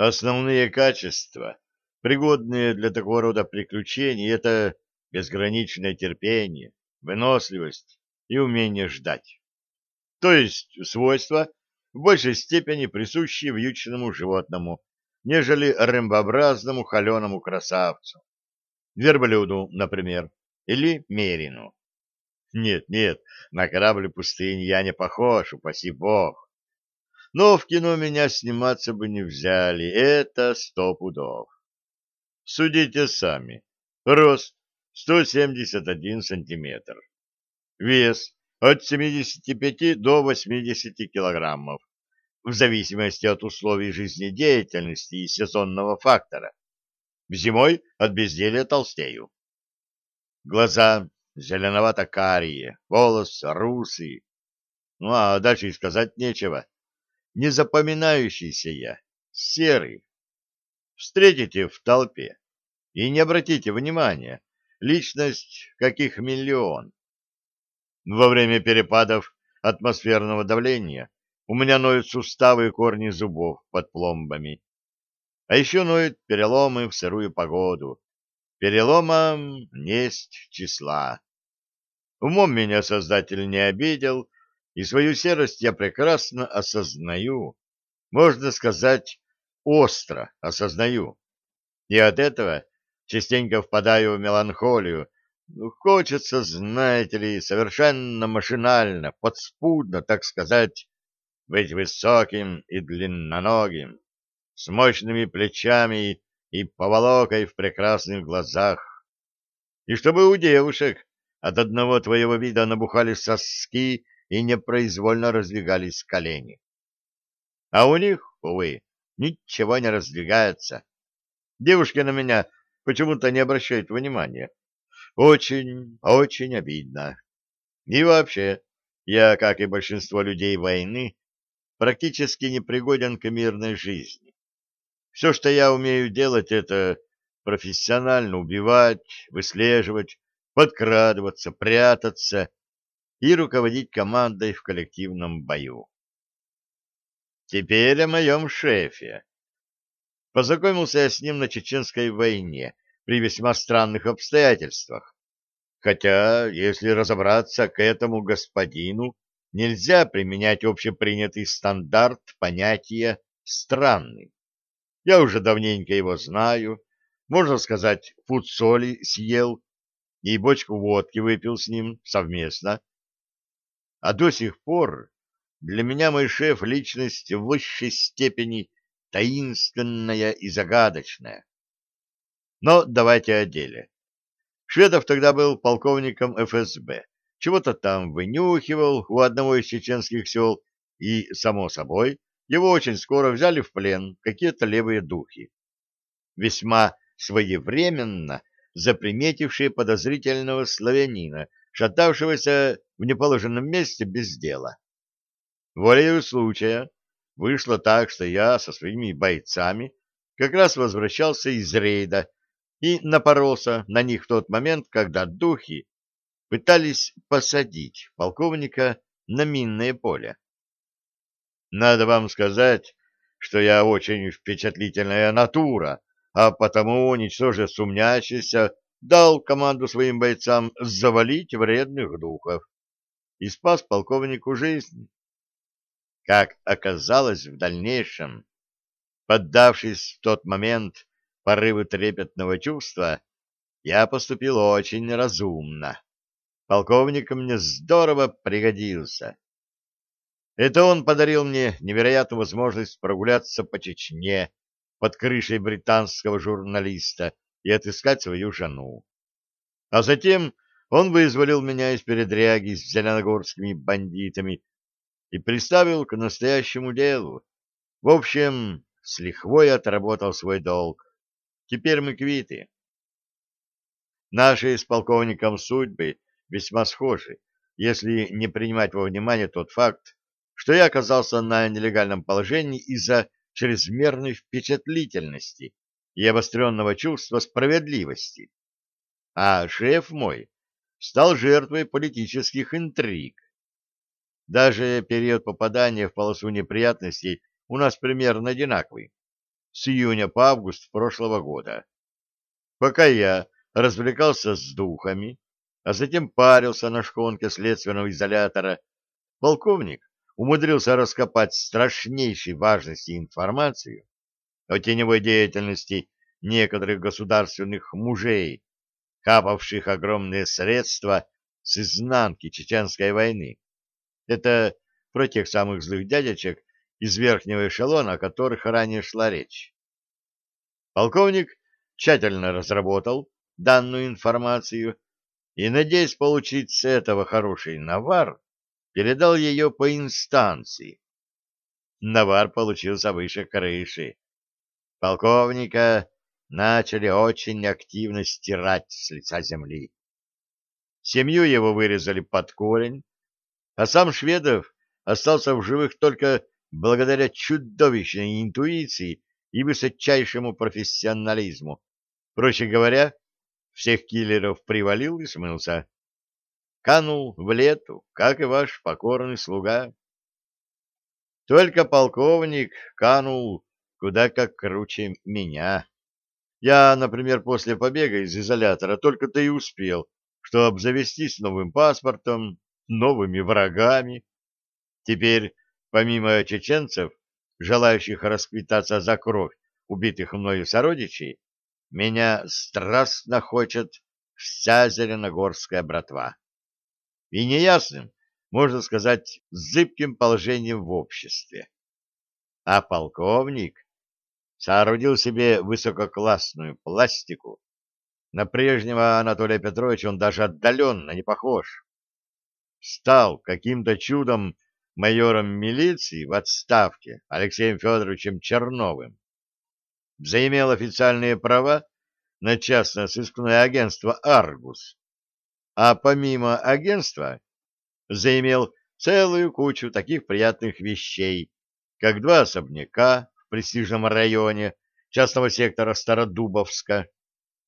Основные качества, пригодные для такого рода приключений, это безграничное терпение, выносливость и умение ждать. То есть свойства, в большей степени присущие вьючному животному, нежели рымбообразному холеному красавцу. Верблюду, например, или мерину. Нет, нет, на корабль пустыни я не похож, упаси бог. Но в кино меня сниматься бы не взяли, это сто пудов. Судите сами. Рост 171 сантиметр. Вес от 75 до 80 килограммов, в зависимости от условий жизнедеятельности и сезонного фактора. Зимой от безделия толстею. Глаза зеленовато-карие, волос русый. Ну, а дальше и сказать нечего. Не запоминающийся я, серый. Встретите в толпе и не обратите внимания, личность каких миллион. Во время перепадов атмосферного давления у меня ноют суставы и корни зубов под пломбами. А еще ноют переломы в сырую погоду. Переломам несть числа. Умом меня Создатель не обидел, и свою серость я прекрасно осознаю, можно сказать, остро осознаю. И от этого частенько впадаю в меланхолию. Ну, хочется, знаете ли, совершенно машинально, подспудно, так сказать, быть высоким и длинноногим, с мощными плечами и поволокой в прекрасных глазах. И чтобы у девушек от одного твоего вида набухали соски и непроизвольно раздвигались колени. А у них, увы, ничего не раздвигается. Девушки на меня почему-то не обращают внимания. Очень, очень обидно. И вообще, я, как и большинство людей войны, практически непригоден к мирной жизни. Все, что я умею делать, это профессионально убивать, выслеживать, подкрадываться, прятаться и руководить командой в коллективном бою. Теперь о моем шефе. Познакомился я с ним на Чеченской войне при весьма странных обстоятельствах. Хотя, если разобраться, к этому господину нельзя применять общепринятый стандарт понятия «странный». Я уже давненько его знаю, можно сказать, фуд-соли съел и бочку водки выпил с ним совместно. А до сих пор для меня мой шеф — личность в высшей степени таинственная и загадочная. Но давайте о деле. Шведов тогда был полковником ФСБ, чего-то там вынюхивал у одного из чеченских сел, и, само собой, его очень скоро взяли в плен какие-то левые духи. Весьма своевременно заприметившие подозрительного славянина, шатавшегося в неположенном месте без дела. Волею случая вышло так, что я со своими бойцами как раз возвращался из рейда и напоролся на них в тот момент, когда духи пытались посадить полковника на минное поле. Надо вам сказать, что я очень впечатлительная натура, а потому, ничтоже сумнящийся, дал команду своим бойцам завалить вредных духов и спас полковнику жизнь. Как оказалось в дальнейшем, поддавшись в тот момент порыву трепетного чувства, я поступил очень разумно. Полковник мне здорово пригодился. Это он подарил мне невероятную возможность прогуляться по Чечне, под крышей британского журналиста и отыскать свою жену. А затем он вызволил меня из передряги с зеленогорскими бандитами и приставил к настоящему делу. В общем, с лихвой отработал свой долг. Теперь мы квиты. Наши с полковником судьбы весьма схожи, если не принимать во внимание тот факт, что я оказался на нелегальном положении из-за чрезмерной впечатлительности и обостренного чувства справедливости. А шеф мой стал жертвой политических интриг. Даже период попадания в полосу неприятностей у нас примерно одинаковый. с июня по август прошлого года. Пока я развлекался с духами, а затем парился на шконке следственного изолятора, полковник умудрился раскопать страшнейшей важности информацию о теневой деятельности некоторых государственных мужей, капавших огромные средства с изнанки Чеченской войны. Это про тех самых злых дядечек из верхнего эшелона, о которых ранее шла речь. Полковник тщательно разработал данную информацию и, надеясь получить с этого хороший навар, передал ее по инстанции. Навар получился выше крыши. Полковника начали очень активно стирать с лица земли. Семью его вырезали под корень, а сам Шведов остался в живых только благодаря чудовищной интуиции и высочайшему профессионализму. Проще говоря, всех киллеров привалил и смылся. Канул в лету, как и ваш покорный слуга. Только полковник канул куда как круче меня. Я, например, после побега из изолятора только-то и успел, что обзавестись новым паспортом, новыми врагами. Теперь, помимо чеченцев, желающих расквитаться за кровь убитых мною сородичей, меня страстно хочет вся зеленогорская братва. И неясным, можно сказать, зыбким положением в обществе. А полковник соорудил себе высококлассную пластику. На прежнего Анатолия Петровича он даже отдаленно не похож. Стал каким-то чудом майором милиции в отставке Алексеем Федоровичем Черновым. Заимел официальные права на частное сыскное агентство «Аргус», а помимо агентства заимел целую кучу таких приятных вещей, как два особняка в престижном районе частного сектора Стародубовска,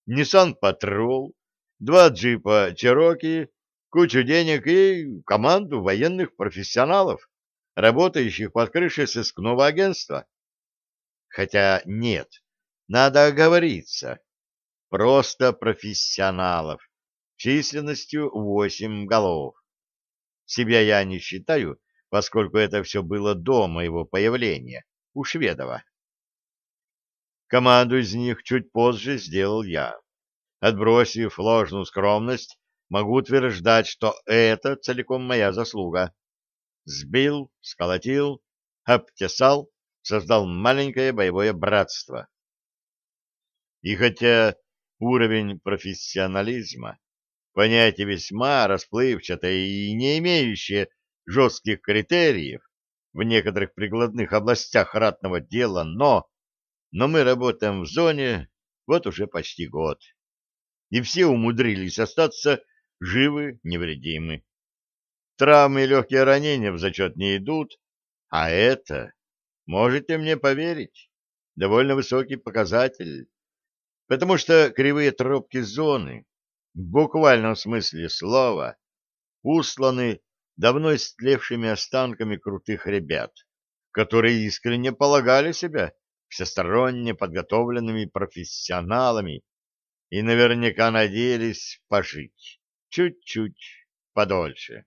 Nissan Patrol, два джипа Cherokee кучу денег и команду военных профессионалов, работающих под крышей сыскного агентства. Хотя нет, надо оговориться. Просто профессионалов, численностью восемь голов. Себя я не считаю, поскольку это все было до моего появления у Шведова. Команду из них чуть позже сделал я. Отбросив ложную скромность, могу утверждать, что это целиком моя заслуга. Сбил, сколотил, обтесал, создал маленькое боевое братство. И хотя уровень профессионализма, понятие весьма расплывчатое и не имеющее жестких критериев в некоторых прикладных областях ратного дела, но, но мы работаем в зоне вот уже почти год, и все умудрились остаться живы, невредимы. Травмы и легкие ранения в зачет не идут, а это, можете мне поверить, довольно высокий показатель, потому что кривые тропки зоны, в буквальном смысле слова, усланы давно истлевшими останками крутых ребят, которые искренне полагали себя всесторонне подготовленными профессионалами и наверняка надеялись пожить чуть-чуть подольше.